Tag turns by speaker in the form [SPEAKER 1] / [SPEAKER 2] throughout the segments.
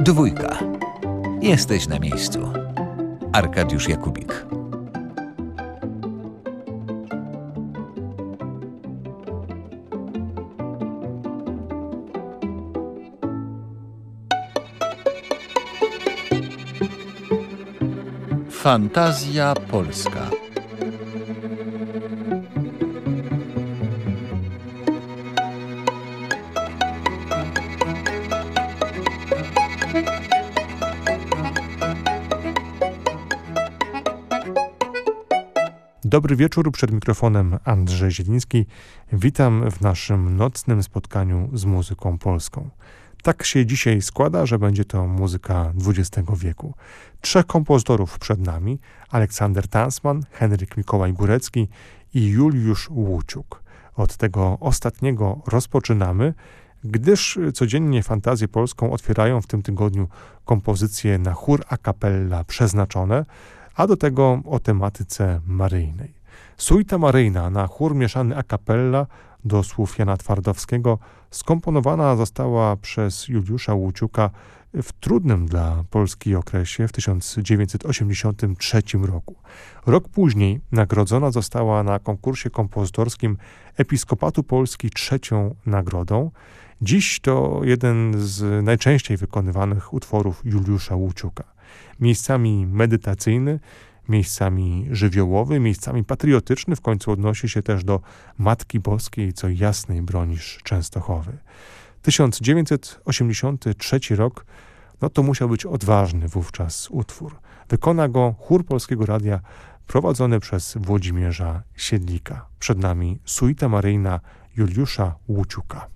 [SPEAKER 1] Dwójka. Jesteś na miejscu. Arkadiusz Jakubik.
[SPEAKER 2] Fantazja Polska.
[SPEAKER 3] Dobry wieczór, przed mikrofonem Andrzej Zieliński. Witam w naszym nocnym spotkaniu z muzyką polską. Tak się dzisiaj składa, że będzie to muzyka XX wieku. Trzech kompozytorów przed nami, Aleksander Tansman, Henryk Mikołaj Górecki i Juliusz Łuciuk. Od tego ostatniego rozpoczynamy, gdyż codziennie fantazję polską otwierają w tym tygodniu kompozycje na chór a cappella przeznaczone, a do tego o tematyce maryjnej. Suita maryjna na chór mieszany a cappella do słów Jana Twardowskiego skomponowana została przez Juliusza Łuciuka w trudnym dla Polski okresie w 1983 roku. Rok później nagrodzona została na konkursie kompozytorskim Episkopatu Polski trzecią nagrodą. Dziś to jeden z najczęściej wykonywanych utworów Juliusza Łuciuka. Miejscami medytacyjny, miejscami żywiołowy, miejscami patriotyczny, w końcu odnosi się też do Matki Boskiej, co jasnej bronisz Częstochowy. 1983 rok, no to musiał być odważny wówczas utwór. Wykona go chór Polskiego Radia prowadzony przez Włodzimierza Siedlika. Przed nami suita maryjna Juliusza Łuciuka.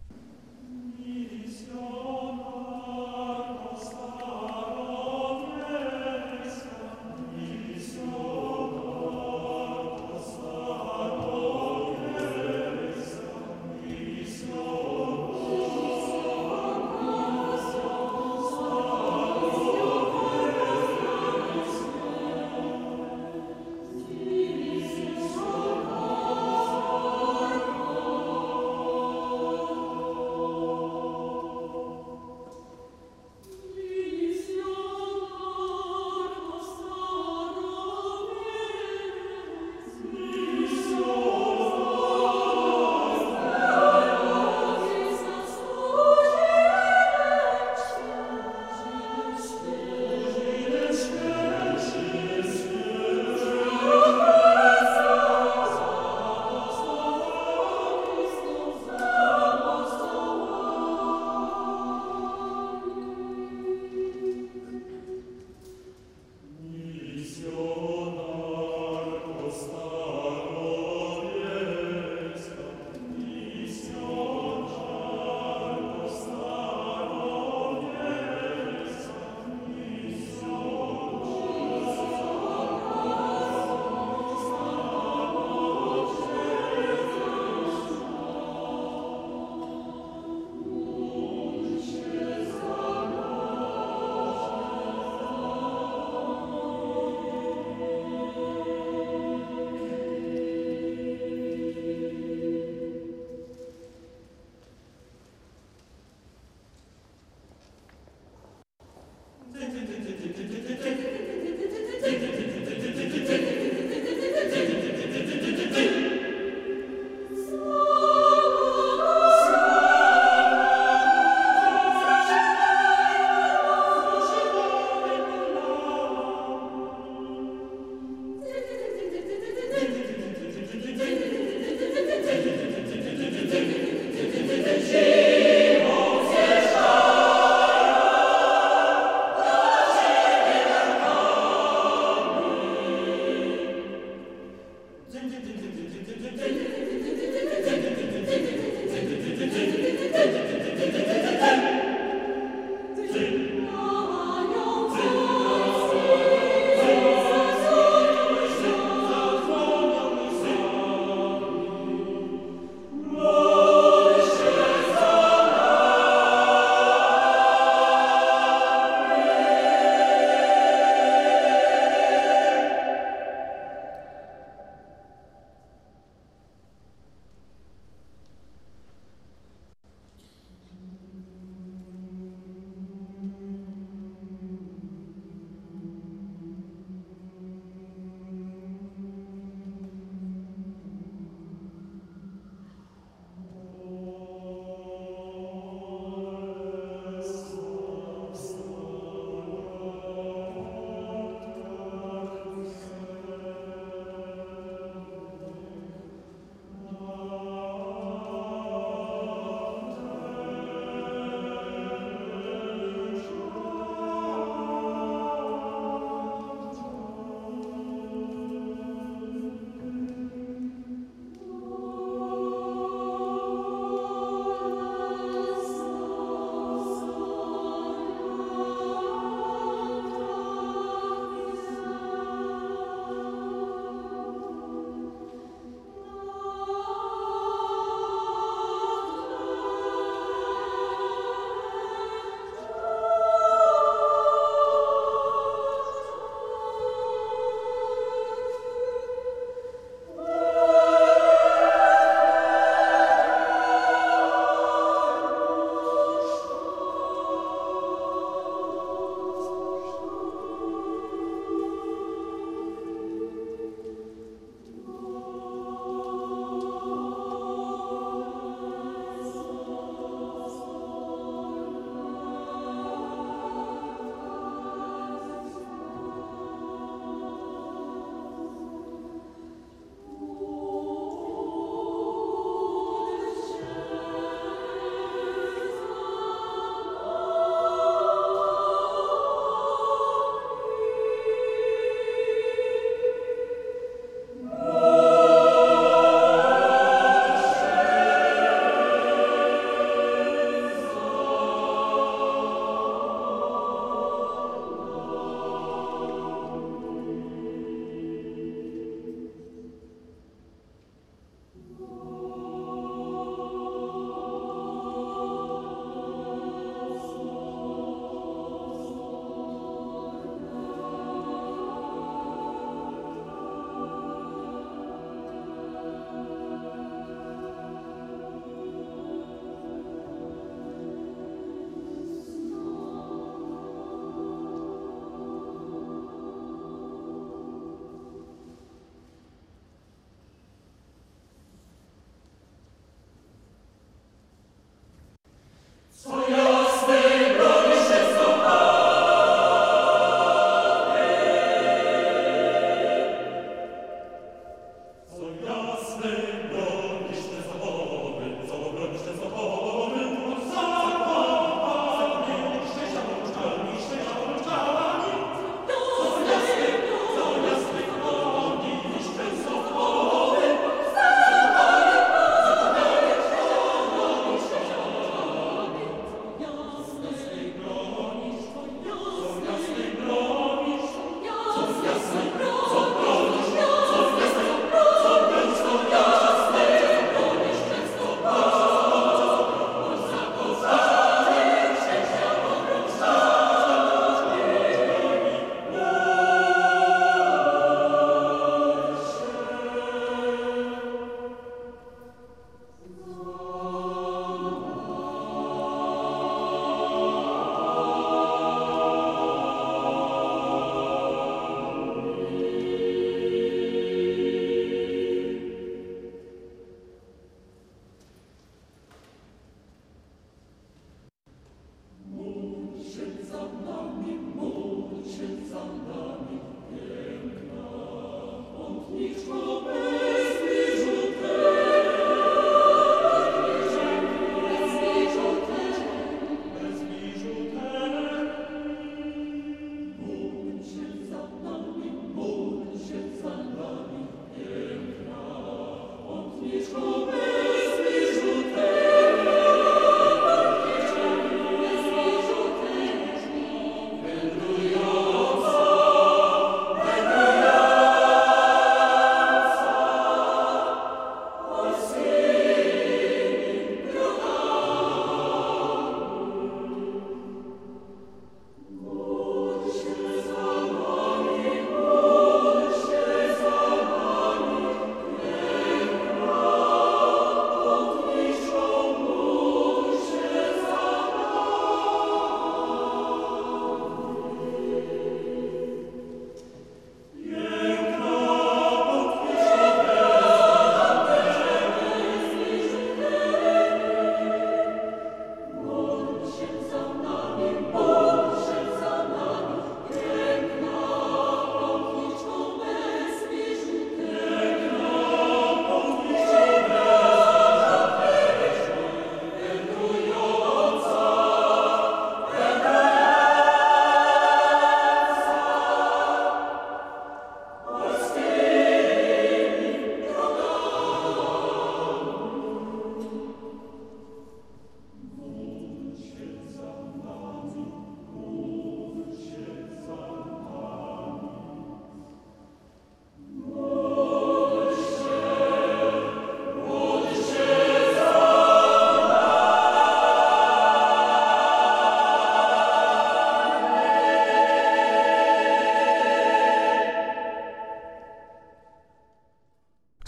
[SPEAKER 3] His glory.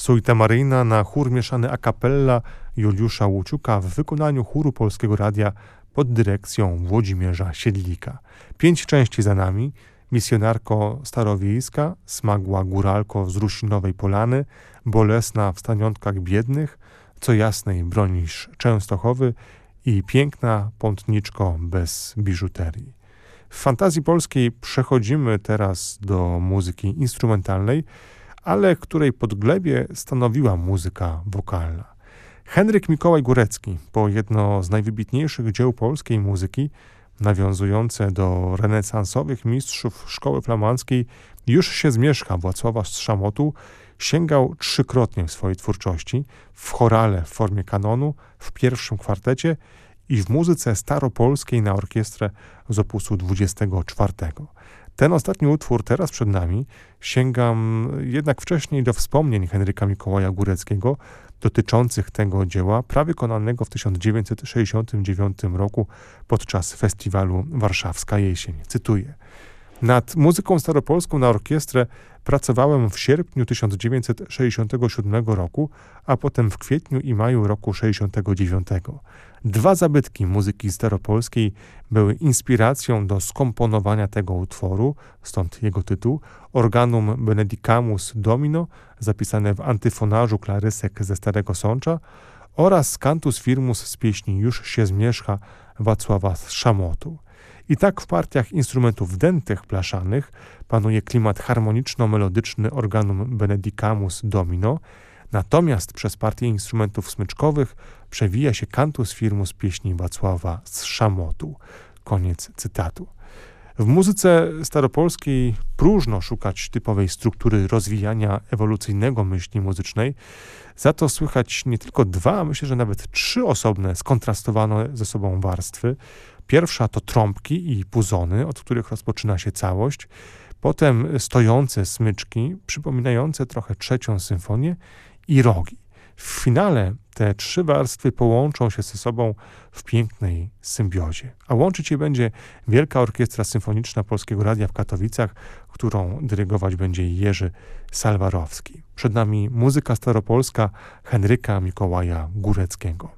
[SPEAKER 3] Suita Maryjna na chór mieszany a cappella Juliusza Łuciuka w wykonaniu chóru Polskiego Radia pod dyrekcją Włodzimierza Siedlika. Pięć części za nami. Misjonarko Starowiejska, Smagła Góralko z Rusinowej Polany, Bolesna w Staniątkach Biednych, Co jasnej bronisz Częstochowy i Piękna Pątniczko bez biżuterii. W fantazji polskiej przechodzimy teraz do muzyki instrumentalnej, ale której podglebie stanowiła muzyka wokalna. Henryk Mikołaj Górecki, po jedno z najwybitniejszych dzieł polskiej muzyki, nawiązujące do renesansowych mistrzów szkoły flamandzkiej, już się zmierzcha Włocława Strzamotu, sięgał trzykrotnie w swojej twórczości, w chorale w formie kanonu, w pierwszym kwartecie i w muzyce staropolskiej na orkiestrę z opusu 24. Ten ostatni utwór, teraz przed nami, sięgam jednak wcześniej do wspomnień Henryka Mikołaja Góreckiego dotyczących tego dzieła, prawie konanego w 1969 roku podczas festiwalu Warszawska Jesień. Cytuję. Nad muzyką staropolską na orkiestrę pracowałem w sierpniu 1967 roku, a potem w kwietniu i maju roku 69. Dwa zabytki muzyki staropolskiej były inspiracją do skomponowania tego utworu, stąd jego tytuł, Organum Benedicamus Domino, zapisane w antyfonażu klarysek ze Starego Sącza, oraz Cantus Firmus z pieśni Już się zmierzcha Wacława Szamotu. I tak w partiach instrumentów dętych blaszanych panuje klimat harmoniczno-melodyczny organum Benedicamus Domino, natomiast przez partię instrumentów smyczkowych przewija się kantus firmus pieśni Wacława z Szamotu. Koniec cytatu. W muzyce staropolskiej próżno szukać typowej struktury rozwijania ewolucyjnego myśli muzycznej, za to słychać nie tylko dwa, a myślę, że nawet trzy osobne, skontrastowane ze sobą warstwy. Pierwsza to trąbki i puzony, od których rozpoczyna się całość, potem stojące smyczki, przypominające trochę trzecią symfonię i rogi. W finale te trzy warstwy połączą się ze sobą w pięknej symbiozie. A łączyć je będzie Wielka Orkiestra Symfoniczna Polskiego Radia w Katowicach, którą dyrygować będzie Jerzy Salwarowski. Przed nami muzyka staropolska Henryka Mikołaja Góreckiego.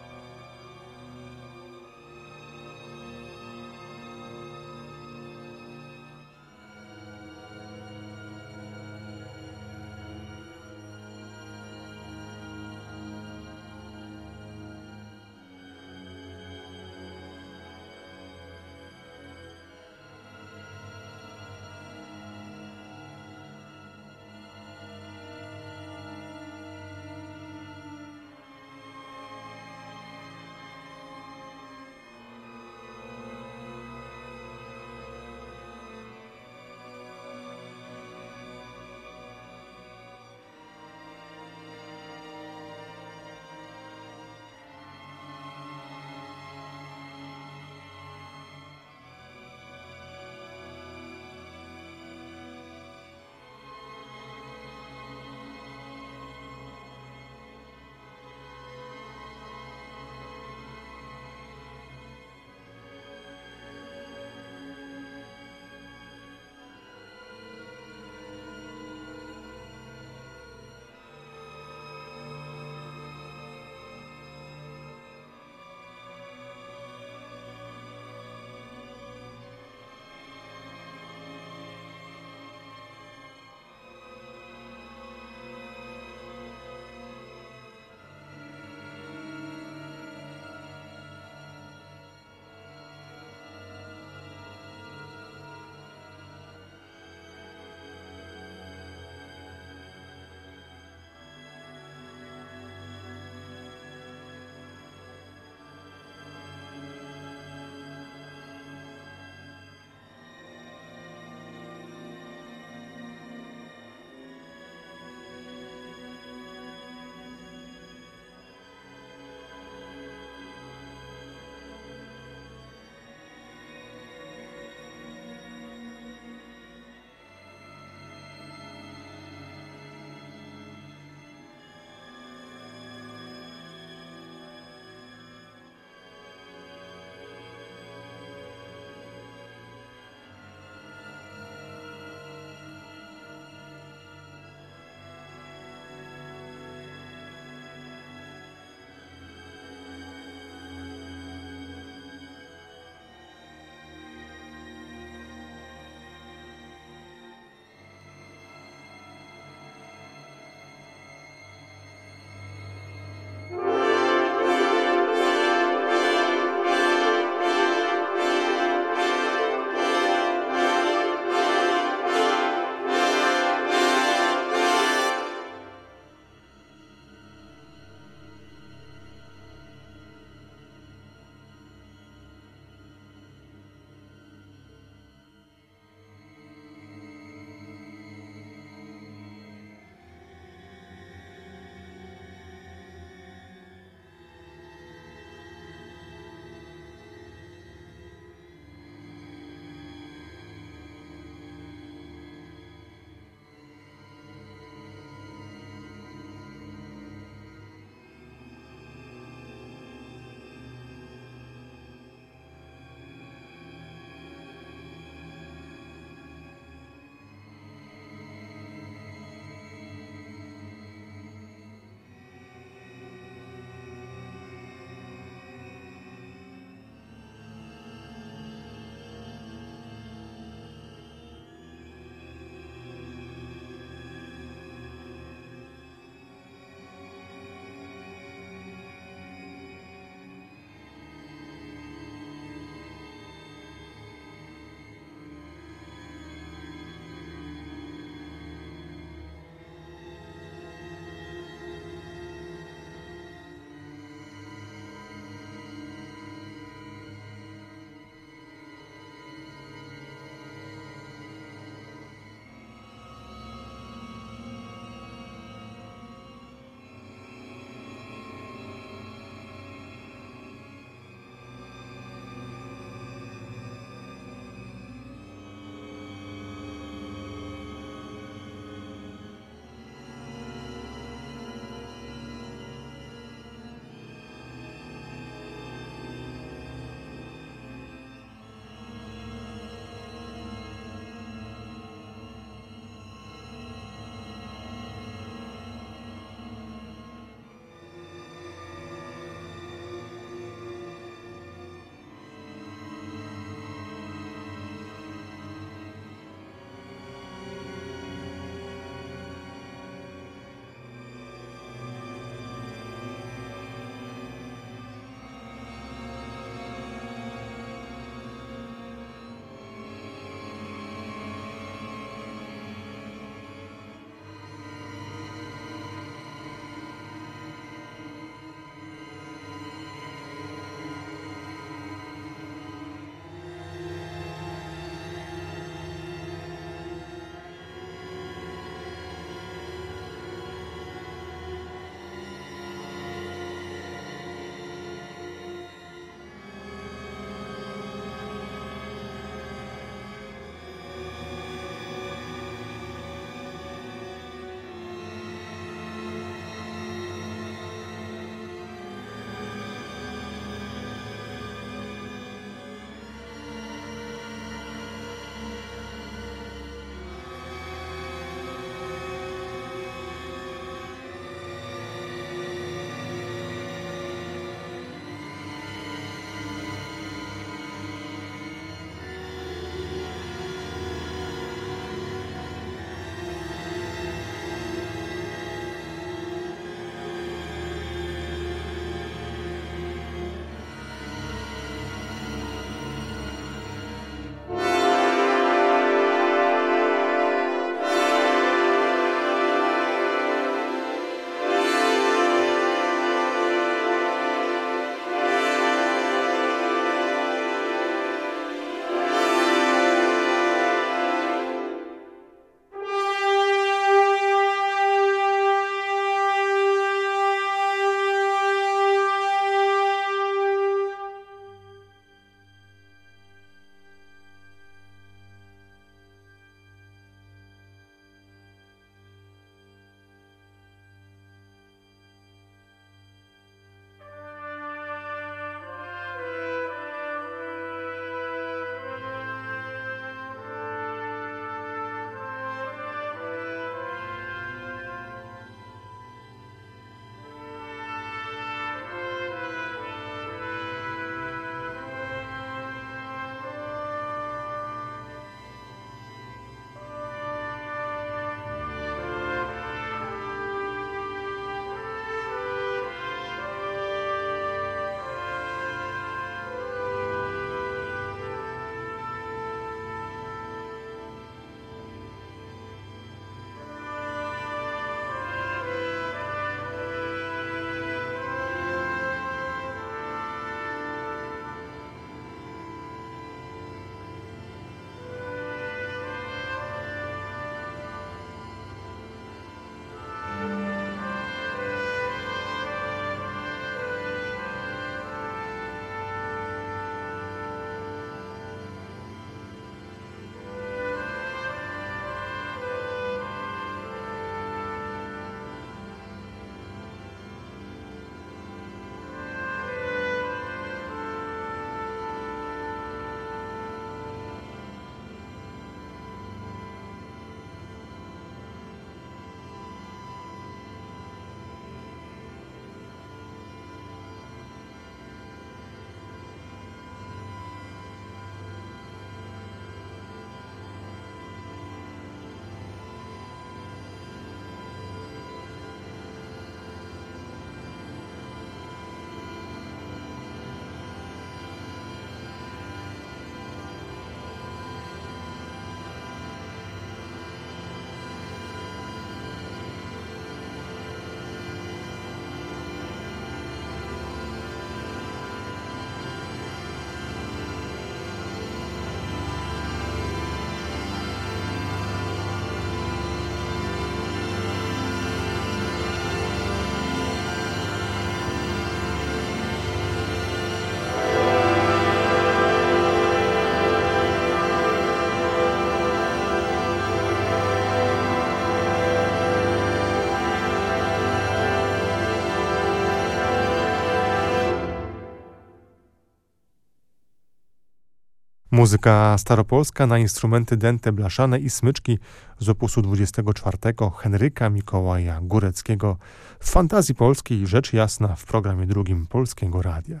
[SPEAKER 3] Muzyka staropolska na instrumenty dęte blaszane i smyczki z opusu 24 Henryka Mikołaja Góreckiego w fantazji polskiej rzecz jasna w programie drugim Polskiego Radia.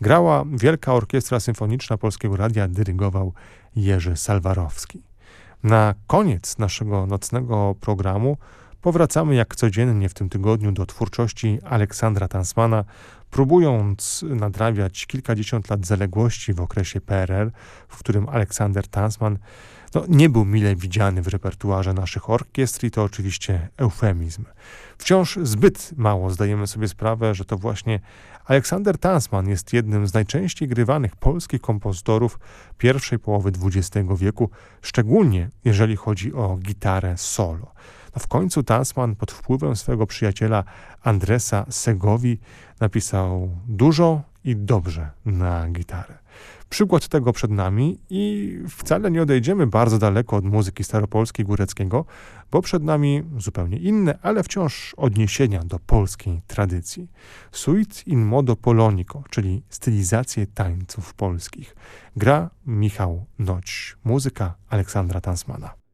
[SPEAKER 3] Grała Wielka Orkiestra Symfoniczna Polskiego Radia, dyrygował Jerzy Salwarowski. Na koniec naszego nocnego programu powracamy jak codziennie w tym tygodniu do twórczości Aleksandra Tansmana, próbując nadrabiać kilkadziesiąt lat zaległości w okresie PRL, w którym Aleksander Tansman no, nie był mile widziany w repertuarze naszych orkiestr i to oczywiście eufemizm. Wciąż zbyt mało zdajemy sobie sprawę, że to właśnie Aleksander Tansman jest jednym z najczęściej grywanych polskich kompozytorów pierwszej połowy XX wieku, szczególnie jeżeli chodzi o gitarę solo. No w końcu Tansman pod wpływem swego przyjaciela Andresa Segowi napisał dużo i dobrze na gitarę. Przykład tego przed nami i wcale nie odejdziemy bardzo daleko od muzyki staropolskiej Góreckiego, bo przed nami zupełnie inne, ale wciąż odniesienia do polskiej tradycji. Suit in modo polonico, czyli stylizację tańców polskich. Gra Michał Noć, muzyka Aleksandra Tansmana.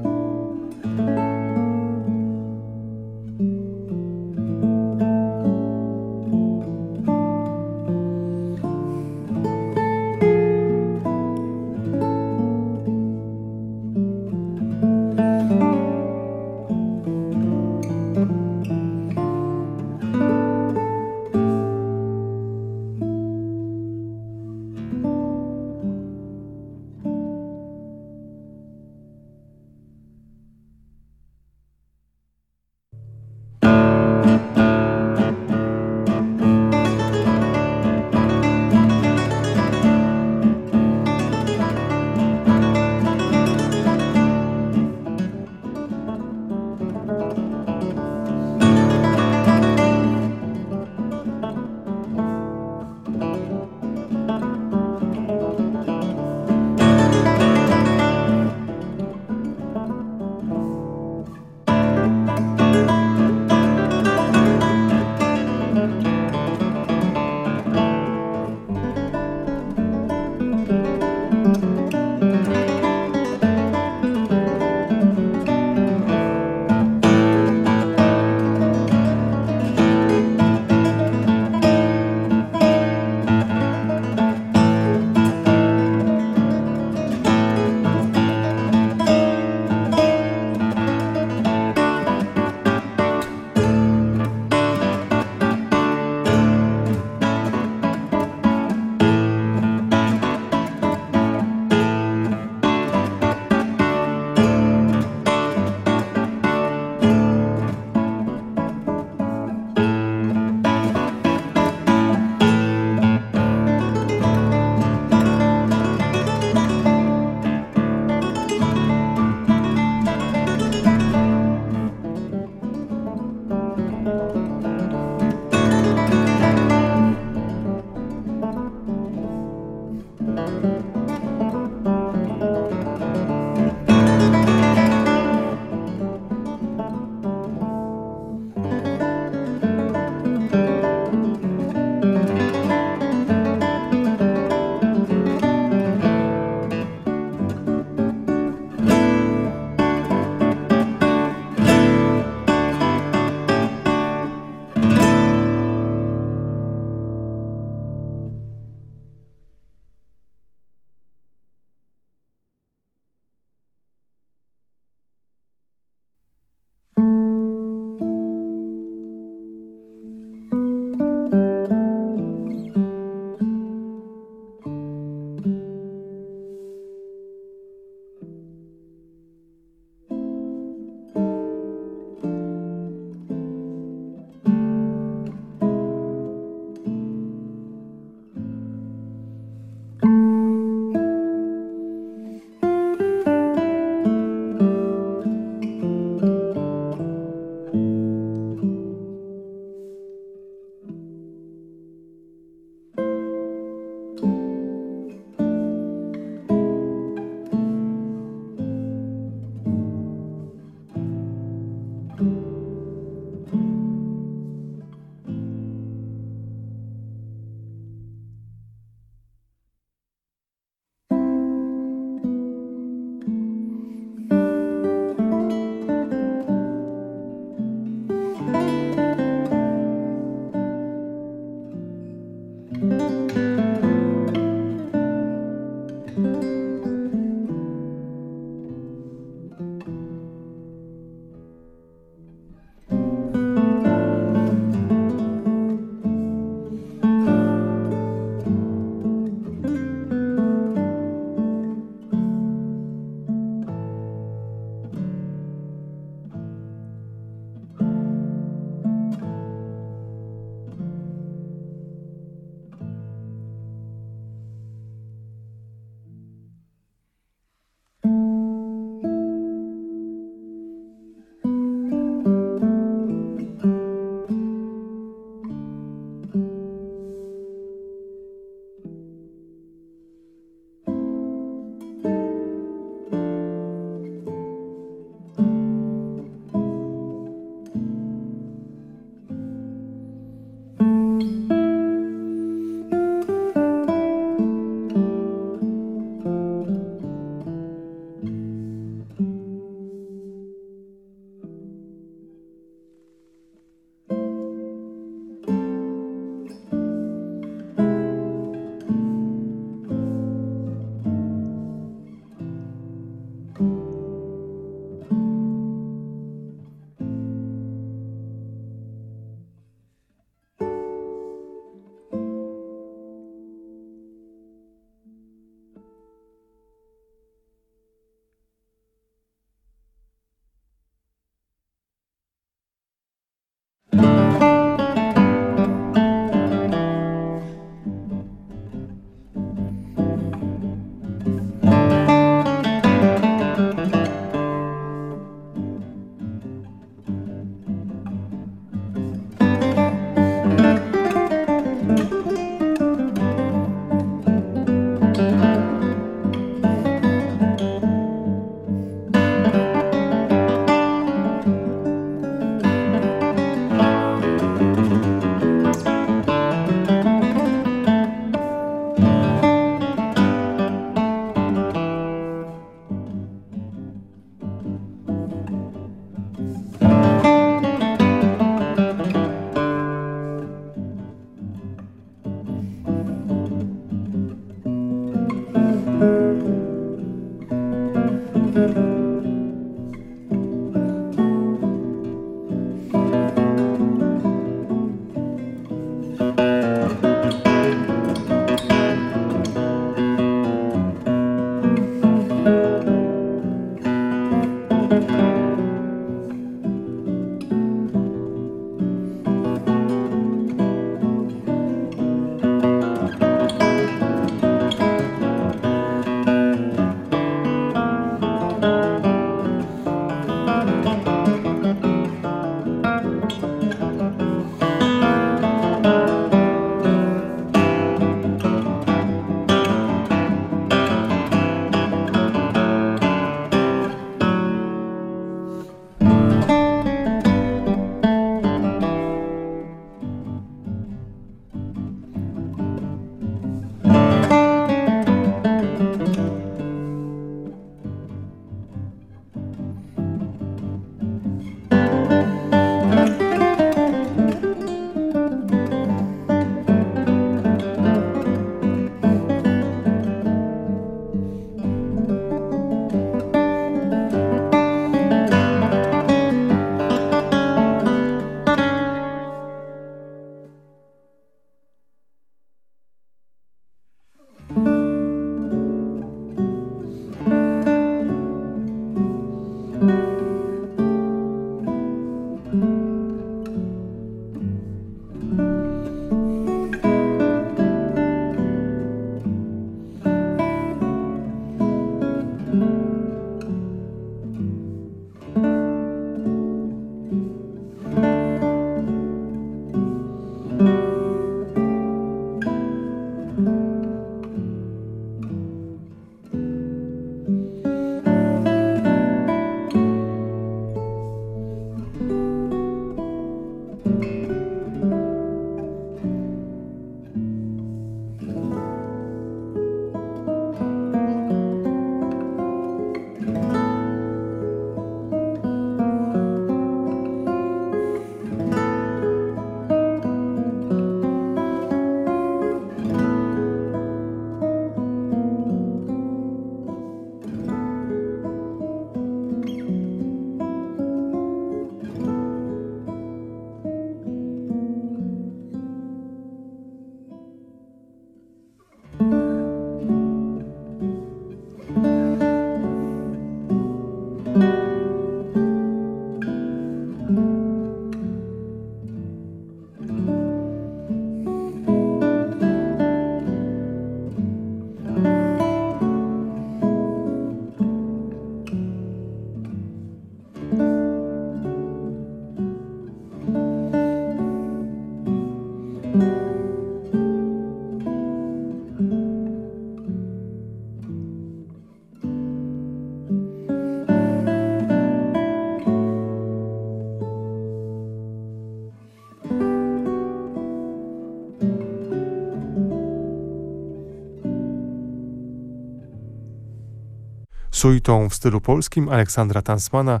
[SPEAKER 3] Suitą w stylu polskim Aleksandra Tansmana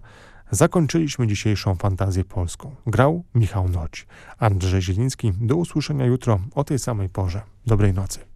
[SPEAKER 3] zakończyliśmy dzisiejszą fantazję polską. Grał Michał Noć. Andrzej Zieliński. Do usłyszenia jutro o tej samej porze. Dobrej nocy.